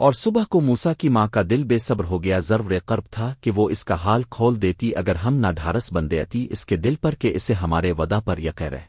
اور صبح کو موسا کی ماں کا دل بے صبر ہو گیا، ضرور قرب تھا کہ وہ اس کا حال کھول دیتی، اگر ہم نہ ڈھارس بندیتی اس کے دل پر کہ اسے ہمارے ودا پر یقہ رہ